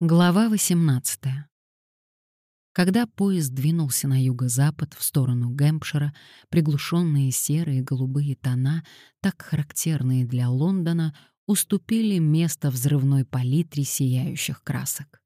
Глава 18. Когда поезд двинулся на юго-запад в сторону Гэмпшира, приглушенные серые и голубые тона, так характерные для Лондона, уступили место взрывной палитре сияющих красок.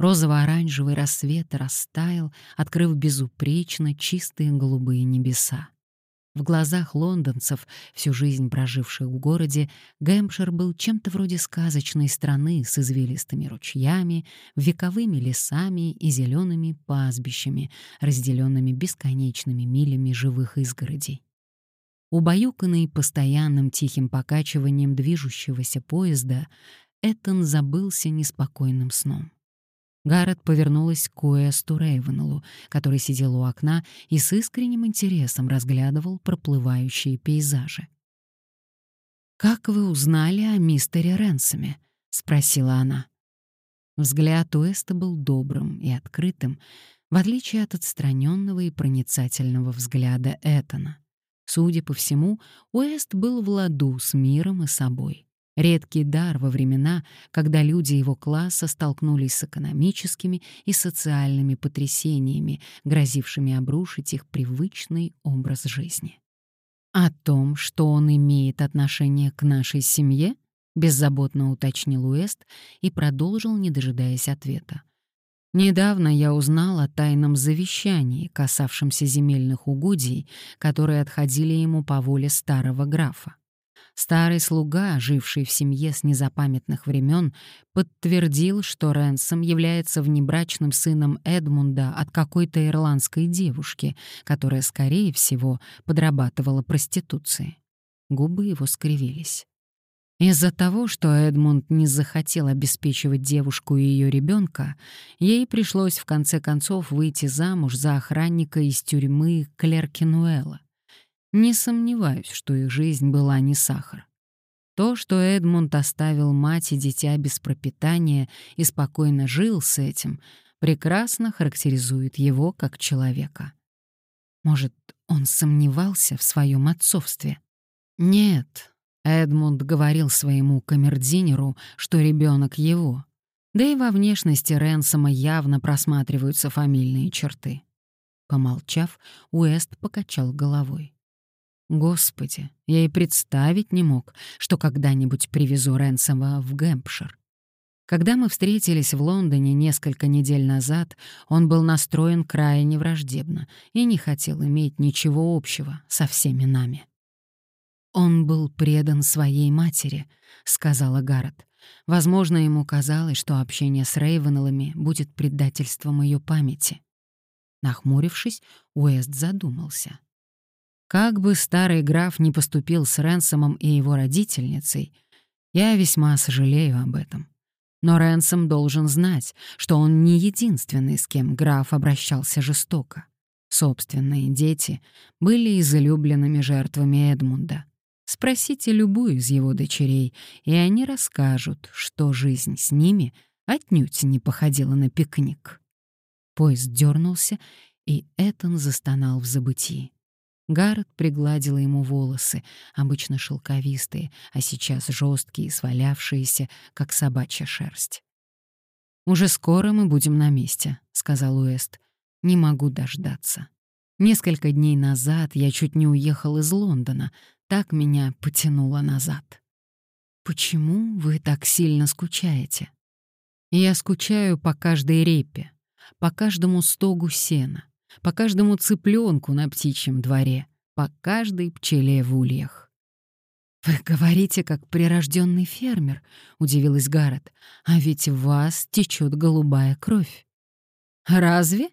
Розово-оранжевый рассвет растаял, открыв безупречно чистые голубые небеса. В глазах лондонцев, всю жизнь проживших в городе, Гэмпшир был чем-то вроде сказочной страны с извилистыми ручьями, вековыми лесами и зелеными пастбищами, разделенными бесконечными милями живых изгородей. Убаюканный постоянным тихим покачиванием движущегося поезда, Эттон забылся неспокойным сном. Гаррет повернулась к Уэсту Рейвенеллу, который сидел у окна и с искренним интересом разглядывал проплывающие пейзажи. «Как вы узнали о мистере Ренсоме?» — спросила она. Взгляд Уэста был добрым и открытым, в отличие от отстраненного и проницательного взгляда Этана. Судя по всему, Уэст был в ладу с миром и собой. Редкий дар во времена, когда люди его класса столкнулись с экономическими и социальными потрясениями, грозившими обрушить их привычный образ жизни. О том, что он имеет отношение к нашей семье, беззаботно уточнил Уэст и продолжил, не дожидаясь ответа. Недавно я узнал о тайном завещании, касавшемся земельных угодий, которые отходили ему по воле старого графа. Старый слуга, живший в семье с незапамятных времен, подтвердил, что Ренсом является внебрачным сыном Эдмунда от какой-то ирландской девушки, которая, скорее всего, подрабатывала проституцией. Губы его скривились. Из-за того, что Эдмунд не захотел обеспечивать девушку и ее ребенка, ей пришлось в конце концов выйти замуж за охранника из тюрьмы Клеркинуэла. Не сомневаюсь, что их жизнь была не сахар. То, что Эдмунд оставил мать и дитя без пропитания и спокойно жил с этим, прекрасно характеризует его как человека. Может, он сомневался в своем отцовстве? Нет, Эдмунд говорил своему камердинеру, что ребенок его. Да и во внешности Ренсома явно просматриваются фамильные черты. Помолчав, Уэст покачал головой. Господи, я и представить не мог, что когда-нибудь привезу Ренсома в Гэмпшир. Когда мы встретились в Лондоне несколько недель назад, он был настроен крайне враждебно и не хотел иметь ничего общего со всеми нами. «Он был предан своей матери», — сказала Гаррет. Возможно, ему казалось, что общение с Рейвенеллами будет предательством ее памяти. Нахмурившись, Уэст задумался. Как бы старый граф не поступил с Ренсомом и его родительницей, я весьма сожалею об этом. Но Ренсом должен знать, что он не единственный, с кем граф обращался жестоко. Собственные дети были излюбленными жертвами Эдмунда. Спросите любую из его дочерей, и они расскажут, что жизнь с ними отнюдь не походила на пикник. Поезд дернулся, и Этан застонал в забытии. Гаррет пригладила ему волосы, обычно шелковистые, а сейчас жесткие свалявшиеся, как собачья шерсть. «Уже скоро мы будем на месте», — сказал Уэст. «Не могу дождаться. Несколько дней назад я чуть не уехал из Лондона, так меня потянуло назад». «Почему вы так сильно скучаете?» «Я скучаю по каждой репе, по каждому стогу сена, по каждому цыпленку на птичьем дворе, по каждой пчеле в ульях. «Вы говорите, как прирожденный фермер», — удивилась Гаррет, «а ведь в вас течет голубая кровь». «Разве?»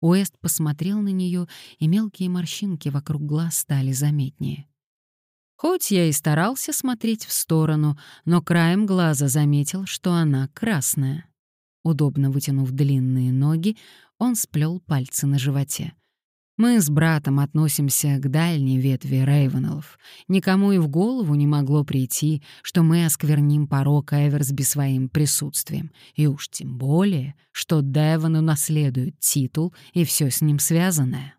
Уэст посмотрел на нее, и мелкие морщинки вокруг глаз стали заметнее. Хоть я и старался смотреть в сторону, но краем глаза заметил, что она красная. Удобно вытянув длинные ноги, он сплел пальцы на животе. Мы с братом относимся к дальней ветви Рейвенеллов. Никому и в голову не могло прийти, что мы оскверним порог Эверсби своим присутствием. И уж тем более, что Девон унаследует титул и все с ним связанное.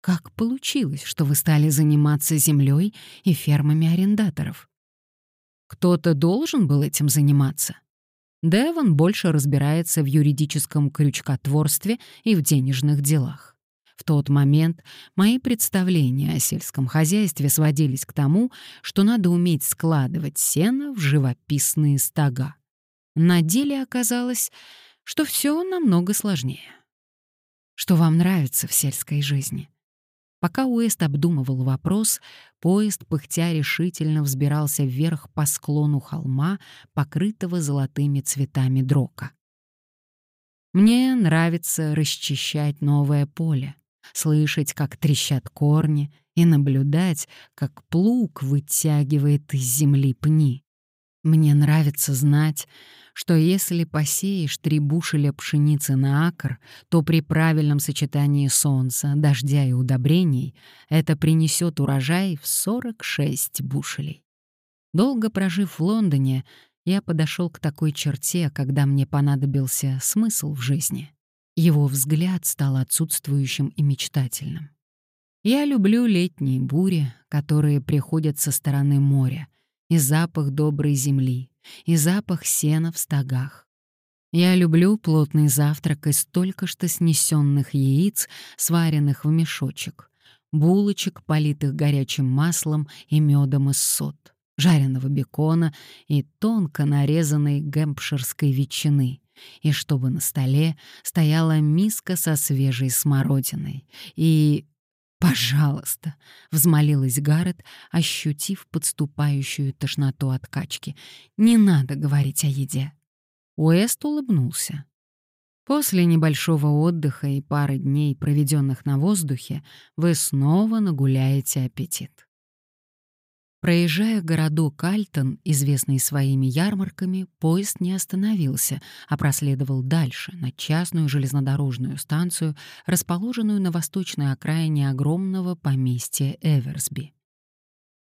Как получилось, что вы стали заниматься землей и фермами арендаторов? Кто-то должен был этим заниматься. Девон больше разбирается в юридическом крючкотворстве и в денежных делах. В тот момент мои представления о сельском хозяйстве сводились к тому, что надо уметь складывать сено в живописные стога. На деле оказалось, что все намного сложнее. Что вам нравится в сельской жизни? Пока Уэст обдумывал вопрос, поезд, пыхтя решительно взбирался вверх по склону холма, покрытого золотыми цветами дрока. Мне нравится расчищать новое поле, слышать, как трещат корни, и наблюдать, как плуг вытягивает из земли пни. Мне нравится знать, что если посеешь три бушеля пшеницы на акр, то при правильном сочетании солнца, дождя и удобрений это принесет урожай в 46 бушелей. Долго прожив в Лондоне, я подошел к такой черте, когда мне понадобился смысл в жизни. Его взгляд стал отсутствующим и мечтательным. Я люблю летние бури, которые приходят со стороны моря, и запах доброй земли, и запах сена в стогах. Я люблю плотный завтрак из только что снесенных яиц, сваренных в мешочек, булочек, политых горячим маслом и медом из сот, жареного бекона и тонко нарезанной гэмпширской ветчины, и чтобы на столе стояла миска со свежей смородиной, и «Пожалуйста», — взмолилась Гаррет, ощутив подступающую тошноту от качки. «Не надо говорить о еде». Уэст улыбнулся. После небольшого отдыха и пары дней, проведенных на воздухе, вы снова нагуляете аппетит. Проезжая городок Альтон, известный своими ярмарками, поезд не остановился, а проследовал дальше, на частную железнодорожную станцию, расположенную на восточной окраине огромного поместья Эверсби.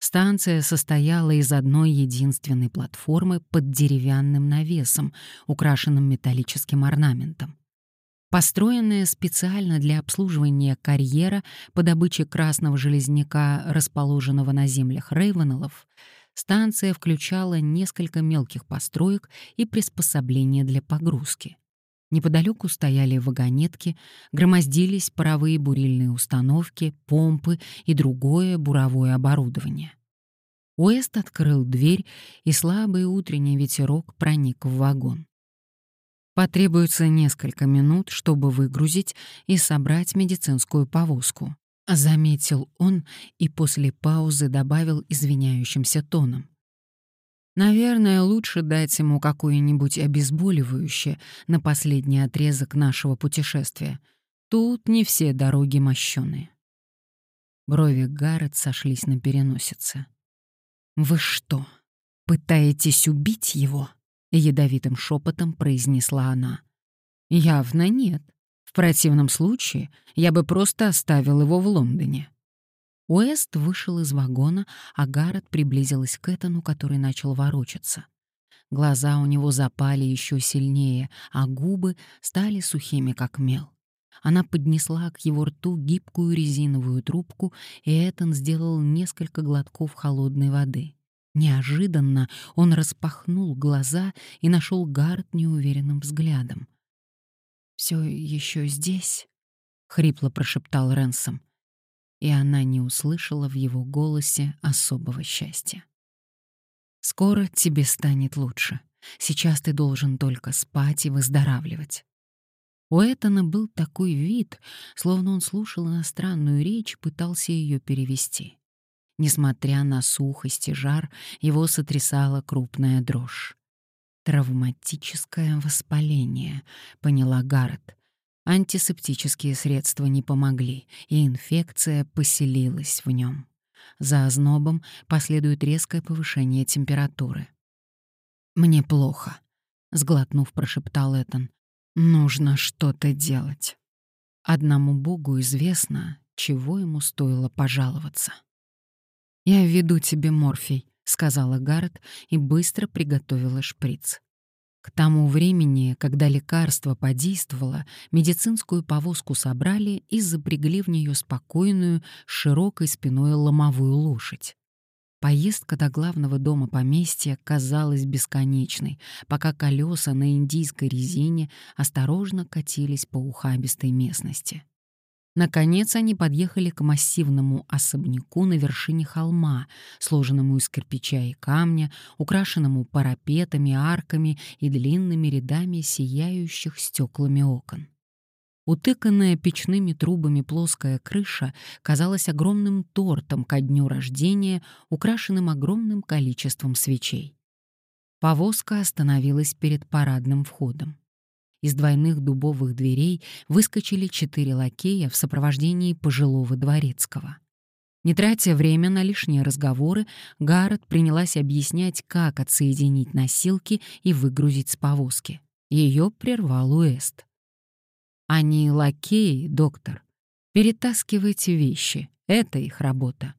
Станция состояла из одной единственной платформы под деревянным навесом, украшенным металлическим орнаментом. Построенная специально для обслуживания карьера по добыче красного железняка, расположенного на землях Рейвенеллов, станция включала несколько мелких построек и приспособления для погрузки. Неподалеку стояли вагонетки, громоздились паровые бурильные установки, помпы и другое буровое оборудование. Уэст открыл дверь, и слабый утренний ветерок проник в вагон. Потребуется несколько минут, чтобы выгрузить и собрать медицинскую повозку. Заметил он и после паузы добавил извиняющимся тоном. Наверное, лучше дать ему какое-нибудь обезболивающее на последний отрезок нашего путешествия. Тут не все дороги мощёные. Брови Гаррет сошлись на переносице. «Вы что, пытаетесь убить его?» — ядовитым шепотом произнесла она. «Явно нет. В противном случае я бы просто оставил его в Лондоне». Уэст вышел из вагона, а Гаррет приблизилась к Этану, который начал ворочаться. Глаза у него запали еще сильнее, а губы стали сухими, как мел. Она поднесла к его рту гибкую резиновую трубку, и Этан сделал несколько глотков холодной воды. Неожиданно он распахнул глаза и нашел Гард неуверенным взглядом. «Все еще здесь?» — хрипло прошептал Ренсом. И она не услышала в его голосе особого счастья. «Скоро тебе станет лучше. Сейчас ты должен только спать и выздоравливать». У Этана был такой вид, словно он слушал иностранную речь пытался ее перевести. Несмотря на сухость и жар, его сотрясала крупная дрожь. «Травматическое воспаление», — поняла Гаррет. Антисептические средства не помогли, и инфекция поселилась в нем. За ознобом последует резкое повышение температуры. «Мне плохо», — сглотнув, прошептал Этан. «Нужно что-то делать». Одному Богу известно, чего ему стоило пожаловаться. «Я введу тебе морфий», — сказала Гаррет и быстро приготовила шприц. К тому времени, когда лекарство подействовало, медицинскую повозку собрали и запрягли в нее спокойную, широкой спиной ломовую лошадь. Поездка до главного дома поместья казалась бесконечной, пока колеса на индийской резине осторожно катились по ухабистой местности. Наконец они подъехали к массивному особняку на вершине холма, сложенному из кирпича и камня, украшенному парапетами, арками и длинными рядами сияющих стеклами окон. Утыканная печными трубами плоская крыша казалась огромным тортом ко дню рождения, украшенным огромным количеством свечей. Повозка остановилась перед парадным входом. Из двойных дубовых дверей выскочили четыре лакея в сопровождении пожилого дворецкого. Не тратя время на лишние разговоры, Гаррет принялась объяснять, как отсоединить носилки и выгрузить с повозки. Ее прервал Уэст. Они лакеи, доктор. Перетаскивайте вещи. Это их работа.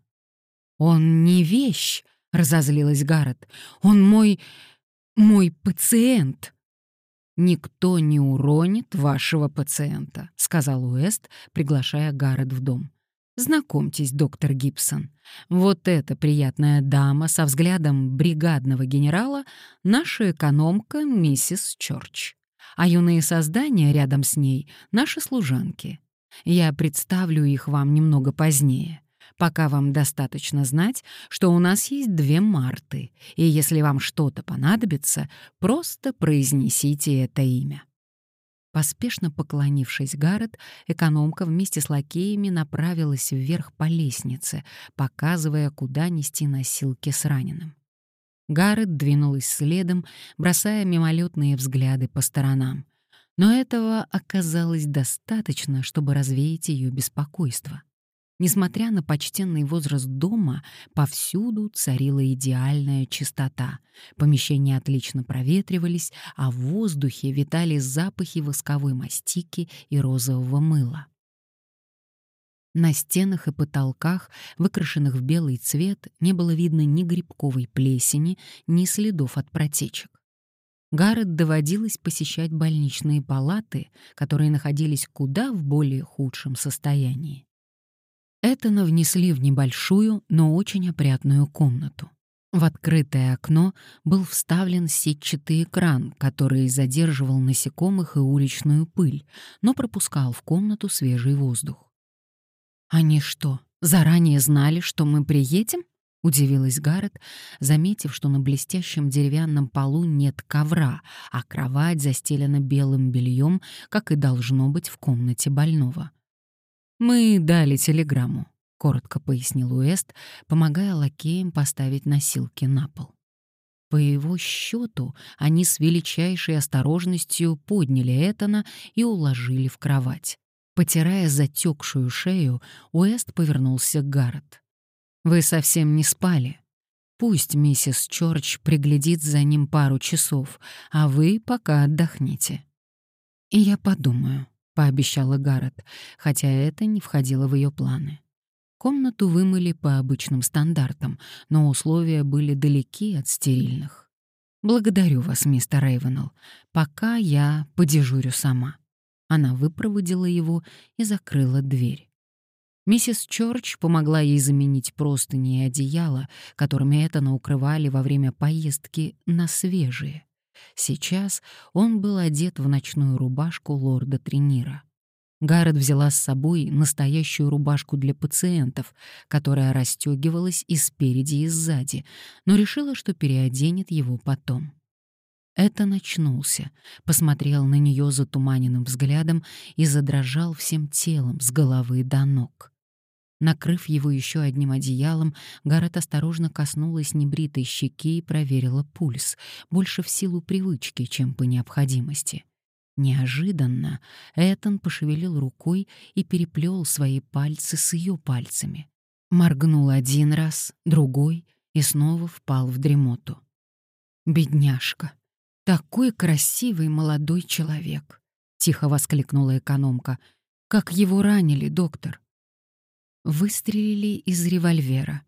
Он не вещь, разозлилась Гаррет. Он мой... мой пациент. «Никто не уронит вашего пациента», — сказал Уэст, приглашая Гаррет в дом. «Знакомьтесь, доктор Гибсон. Вот эта приятная дама со взглядом бригадного генерала — наша экономка миссис Чорч а юные создания рядом с ней — наши служанки. Я представлю их вам немного позднее. Пока вам достаточно знать, что у нас есть две Марты, и если вам что-то понадобится, просто произнесите это имя». Поспешно поклонившись Гаррет, экономка вместе с лакеями направилась вверх по лестнице, показывая, куда нести носилки с раненым. Гаррет двинулась следом, бросая мимолетные взгляды по сторонам. Но этого оказалось достаточно, чтобы развеять ее беспокойство. Несмотря на почтенный возраст дома, повсюду царила идеальная чистота. Помещения отлично проветривались, а в воздухе витали запахи восковой мастики и розового мыла. На стенах и потолках, выкрашенных в белый цвет, не было видно ни грибковой плесени, ни следов от протечек. Гаррет доводилось посещать больничные палаты, которые находились куда в более худшем состоянии. Этона внесли в небольшую, но очень опрятную комнату. В открытое окно был вставлен сетчатый экран, который задерживал насекомых и уличную пыль, но пропускал в комнату свежий воздух. «Они что, заранее знали, что мы приедем?» — удивилась Гаррет, заметив, что на блестящем деревянном полу нет ковра, а кровать застелена белым бельем, как и должно быть в комнате больного. «Мы дали телеграмму», — коротко пояснил Уэст, помогая лакеям поставить носилки на пол. По его счету, они с величайшей осторожностью подняли Этана и уложили в кровать. Потирая затекшую шею, Уэст повернулся к Гаррет. «Вы совсем не спали. Пусть миссис Чорч приглядит за ним пару часов, а вы пока отдохните». «И я подумаю», — пообещала Гаррет, хотя это не входило в ее планы. Комнату вымыли по обычным стандартам, но условия были далеки от стерильных. «Благодарю вас, мистер Рейвенелл. Пока я подежурю сама». Она выпроводила его и закрыла дверь. Миссис Чорч помогла ей заменить простыни и одеяло, которыми Этана укрывали во время поездки на свежие. Сейчас он был одет в ночную рубашку лорда Тренира. Гаррет взяла с собой настоящую рубашку для пациентов, которая расстегивалась и спереди, и сзади, но решила, что переоденет его потом. Это начнулся, посмотрел на нее затуманенным взглядом и задрожал всем телом с головы до ног. Накрыв его еще одним одеялом, Гаррет осторожно коснулась небритой щеки и проверила пульс, больше в силу привычки, чем по необходимости. Неожиданно Этан пошевелил рукой и переплел свои пальцы с ее пальцами. Моргнул один раз, другой и снова впал в дремоту. «Бедняжка!» «Такой красивый молодой человек!» — тихо воскликнула экономка. «Как его ранили, доктор?» Выстрелили из револьвера.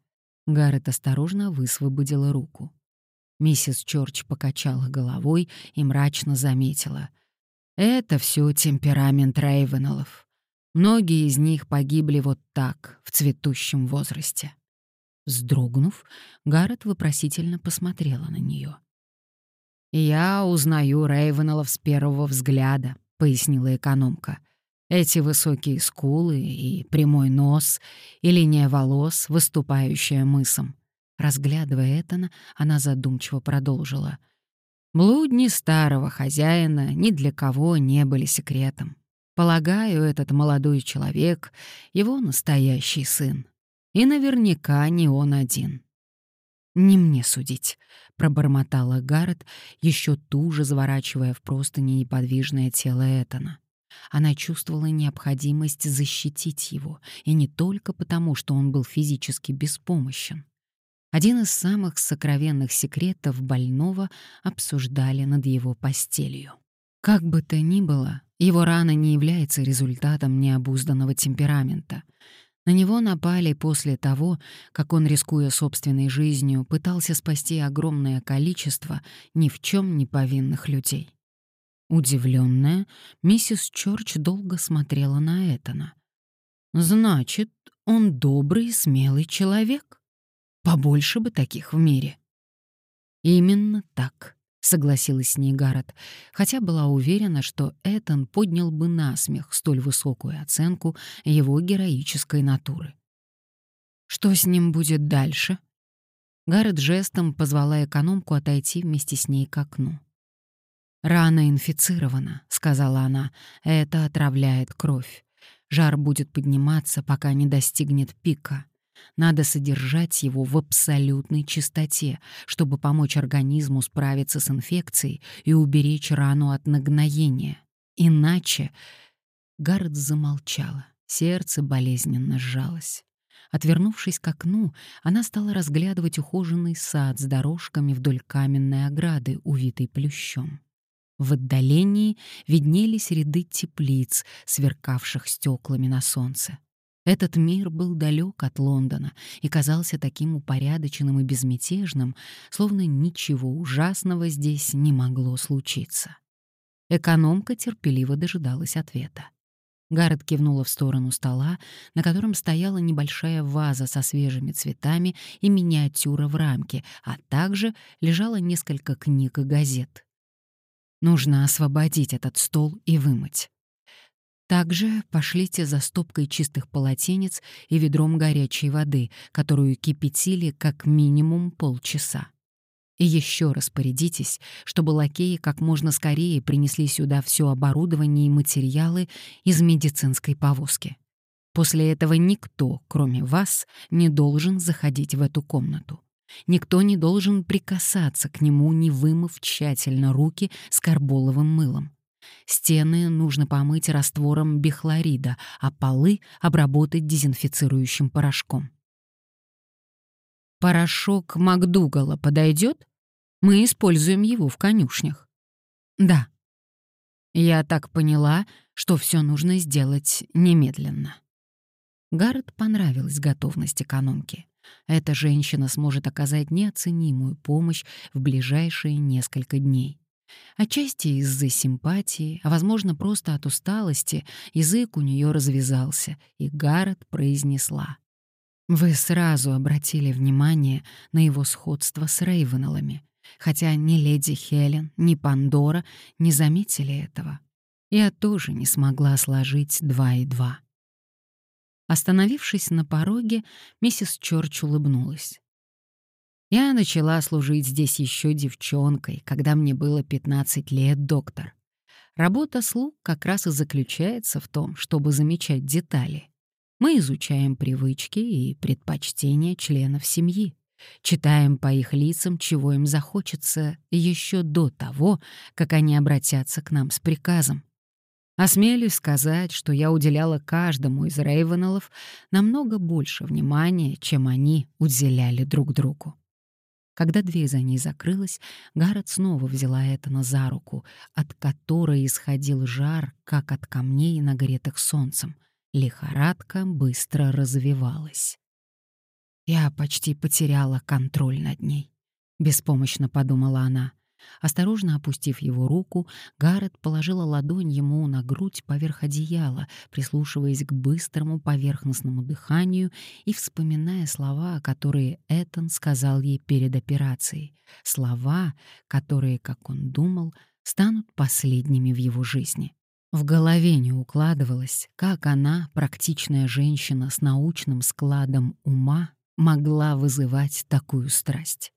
Гаррет осторожно высвободила руку. Миссис Чорч покачала головой и мрачно заметила. «Это все темперамент Рейвенеллов. Многие из них погибли вот так, в цветущем возрасте». Вздрогнув, Гаррет вопросительно посмотрела на нее. «Я узнаю Рейвенеллов с первого взгляда», — пояснила экономка. «Эти высокие скулы и прямой нос, и линия волос, выступающая мысом». Разглядывая Этана, она задумчиво продолжила. «Блудни старого хозяина ни для кого не были секретом. Полагаю, этот молодой человек — его настоящий сын. И наверняка не он один. «Не мне судить», — пробормотала Гаррет, еще туже заворачивая в простыни неподвижное тело Этана. Она чувствовала необходимость защитить его, и не только потому, что он был физически беспомощен. Один из самых сокровенных секретов больного обсуждали над его постелью. Как бы то ни было, его рана не является результатом необузданного темперамента. На него напали после того, как он, рискуя собственной жизнью, пытался спасти огромное количество ни в чем не повинных людей. Удивленная, миссис Чорч долго смотрела на Этана. «Значит, он добрый, смелый человек. Побольше бы таких в мире». «Именно так», согласилась с ней Гаррет, хотя была уверена, что Этан поднял бы на смех столь высокую оценку его героической натуры. Что с ним будет дальше? Гаррет жестом позвала экономку отойти вместе с ней к окну. «Рана инфицирована», — сказала она, — «это отравляет кровь. Жар будет подниматься, пока не достигнет пика. Надо содержать его в абсолютной чистоте, чтобы помочь организму справиться с инфекцией и уберечь рану от нагноения. Иначе... Гаррет замолчала, сердце болезненно сжалось. Отвернувшись к окну, она стала разглядывать ухоженный сад с дорожками вдоль каменной ограды, увитой плющом. В отдалении виднелись ряды теплиц, сверкавших стеклами на солнце. Этот мир был далек от Лондона и казался таким упорядоченным и безмятежным, словно ничего ужасного здесь не могло случиться. Экономка терпеливо дожидалась ответа. Гаррет кивнула в сторону стола, на котором стояла небольшая ваза со свежими цветами и миниатюра в рамке, а также лежало несколько книг и газет. Нужно освободить этот стол и вымыть. Также пошлите за стопкой чистых полотенец и ведром горячей воды, которую кипятили как минимум полчаса. И еще распорядитесь, чтобы лакеи как можно скорее принесли сюда все оборудование и материалы из медицинской повозки. После этого никто, кроме вас, не должен заходить в эту комнату. Никто не должен прикасаться к нему, не вымыв тщательно руки с карболовым мылом. Стены нужно помыть раствором бихлорида, а полы обработать дезинфицирующим порошком. Порошок МакДугала подойдет? Мы используем его в конюшнях. Да. Я так поняла, что все нужно сделать немедленно. Гаррет понравилась готовность экономки. Эта женщина сможет оказать неоценимую помощь в ближайшие несколько дней. Отчасти из-за симпатии, а, возможно, просто от усталости, язык у нее развязался, и Гаррет произнесла. «Вы сразу обратили внимание на его сходство с Рейвенеллами, хотя ни леди Хелен, ни Пандора не заметили этого. Я тоже не смогла сложить два и два». Остановившись на пороге, миссис Чорч улыбнулась. Я начала служить здесь еще девчонкой, когда мне было 15 лет, доктор. Работа слуг как раз и заключается в том, чтобы замечать детали. Мы изучаем привычки и предпочтения членов семьи, читаем по их лицам, чего им захочется еще до того, как они обратятся к нам с приказом. Осмелюсь сказать, что я уделяла каждому из Рейвенеллов намного больше внимания, чем они уделяли друг другу. Когда дверь за ней закрылась, Гаррет снова взяла Этана за руку, от которой исходил жар, как от камней, нагретых солнцем. Лихорадка быстро развивалась. Я почти потеряла контроль над ней. Беспомощно подумала она. Осторожно опустив его руку, Гаррет положила ладонь ему на грудь поверх одеяла, прислушиваясь к быстрому поверхностному дыханию и вспоминая слова, которые Этон сказал ей перед операцией. Слова, которые, как он думал, станут последними в его жизни. В голове не укладывалось, как она, практичная женщина с научным складом ума, могла вызывать такую страсть.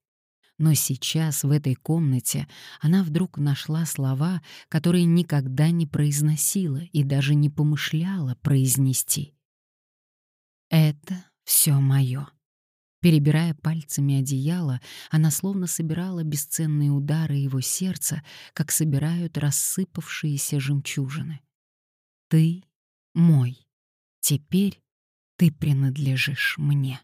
Но сейчас в этой комнате она вдруг нашла слова, которые никогда не произносила и даже не помышляла произнести. «Это все мое». Перебирая пальцами одеяло, она словно собирала бесценные удары его сердца, как собирают рассыпавшиеся жемчужины. «Ты мой. Теперь ты принадлежишь мне».